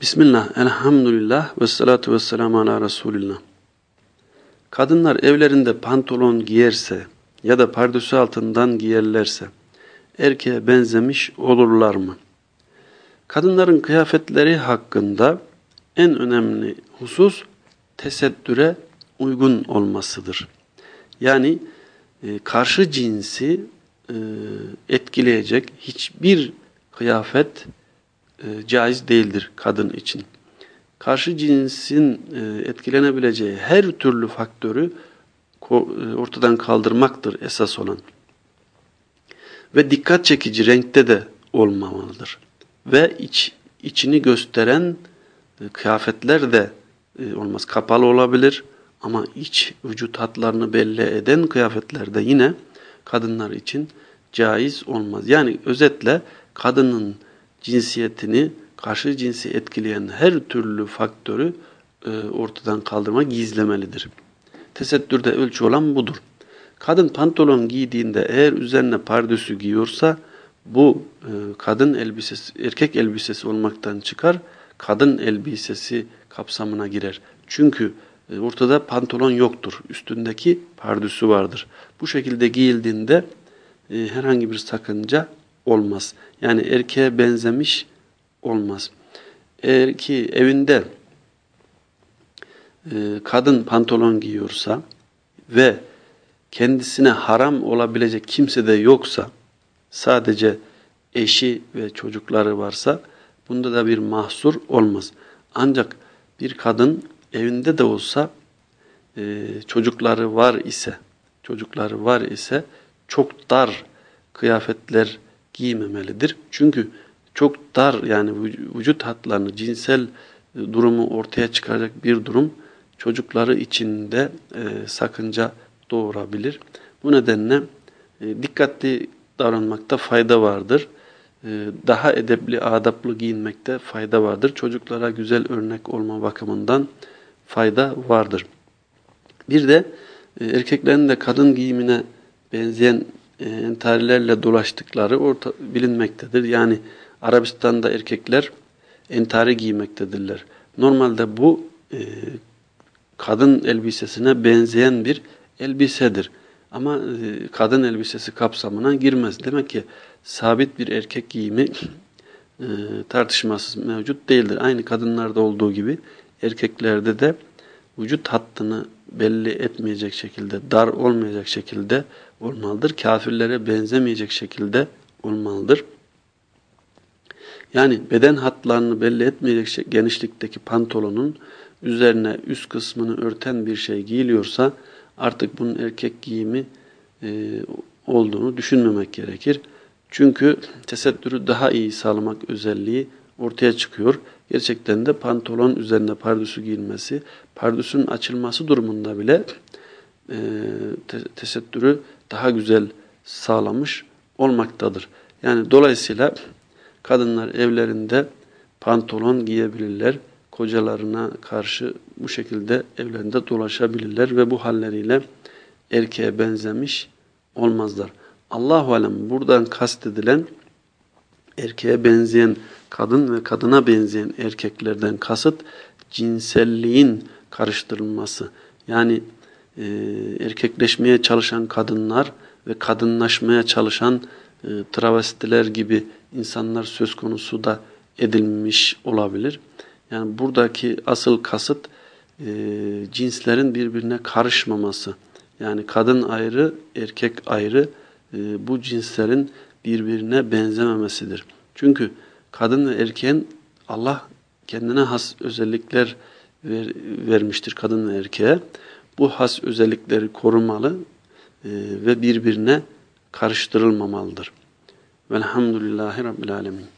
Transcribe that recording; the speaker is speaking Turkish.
Bismillah, elhamdülillah ve salatu ve selamu ala Resulillah. Kadınlar evlerinde pantolon giyerse ya da pardösü altından giyerlerse erkeğe benzemiş olurlar mı? Kadınların kıyafetleri hakkında en önemli husus tesettüre uygun olmasıdır. Yani e, karşı cinsi e, etkileyecek hiçbir kıyafet e, caiz değildir kadın için. Karşı cinsin e, etkilenebileceği her türlü faktörü e, ortadan kaldırmaktır esas olan. Ve dikkat çekici renkte de olmamalıdır. Ve iç, içini gösteren kıyafetler de olmaz. Kapalı olabilir ama iç vücut hatlarını belli eden kıyafetler de yine kadınlar için caiz olmaz. Yani özetle kadının cinsiyetini karşı cinsi etkileyen her türlü faktörü e, ortadan kaldırma gizlemelidir. Tesettürde ölçü olan budur. Kadın pantolon giydiğinde eğer üzerine pardösü giyiyorsa bu e, kadın elbisesi, erkek elbisesi olmaktan çıkar, kadın elbisesi kapsamına girer. Çünkü e, ortada pantolon yoktur. Üstündeki pardüsü vardır. Bu şekilde giyildiğinde herhangi bir sakınca olmaz. Yani erkeğe benzemiş olmaz. Eğer ki evinde e, kadın pantolon giyiyorsa ve kendisine haram olabilecek kimse de yoksa sadece eşi ve çocukları varsa bunda da bir mahsur olmaz. Ancak bir kadın evinde de olsa e, çocukları var ise çocukları var ise çok dar kıyafetler giymemelidir. Çünkü çok dar yani vücut hatlarını cinsel e, durumu ortaya çıkaracak bir durum çocukları içinde e, sakınca doğurabilir. Bu nedenle e, dikkatli davranmakta fayda vardır. E, daha edepli, adaplı giyinmekte fayda vardır. Çocuklara güzel örnek olma bakımından fayda vardır. Bir de e, erkeklerin de kadın giyimine benzeyen e, entarilerle dolaştıkları orta, bilinmektedir. Yani Arabistan'da erkekler entari giymektedirler. Normalde bu e, kadın elbisesine benzeyen bir elbisedir. Ama e, kadın elbisesi kapsamına girmez. Demek ki sabit bir erkek giyimi e, tartışmasız mevcut değildir. Aynı kadınlarda olduğu gibi erkeklerde de vücut hattını belli etmeyecek şekilde, dar olmayacak şekilde olmalıdır. Kafirlere benzemeyecek şekilde olmalıdır. Yani beden hatlarını belli etmeyecek genişlikteki pantolonun üzerine üst kısmını örten bir şey giyiliyorsa artık bunun erkek giyimi e, olduğunu düşünmemek gerekir. Çünkü tesettürü daha iyi sağlamak özelliği ortaya çıkıyor. Gerçekten de pantolon üzerine pardüsü giyilmesi, pardüsün açılması durumunda bile e, te tesettürü daha güzel sağlamış olmaktadır. Yani dolayısıyla kadınlar evlerinde pantolon giyebilirler. Kocalarına karşı bu şekilde evlerinde dolaşabilirler ve bu halleriyle erkeğe benzemiş olmazlar. Allahu alem buradan kastedilen erkeğe benzeyen kadın ve kadına benzeyen erkeklerden kasıt cinselliğin karıştırılması. Yani e, erkekleşmeye çalışan kadınlar ve kadınlaşmaya çalışan e, travestiler gibi insanlar söz konusu da edilmiş olabilir. Yani buradaki asıl kasıt e, cinslerin birbirine karışmaması. Yani kadın ayrı, erkek ayrı e, bu cinslerin birbirine benzememesidir. Çünkü kadın ve erkeğin Allah kendine has özellikler ver, vermiştir kadın ve erkeğe. Bu has özellikleri korumalı e, ve birbirine karıştırılmamalıdır. Velhamdülillahi Rabbil Alemin.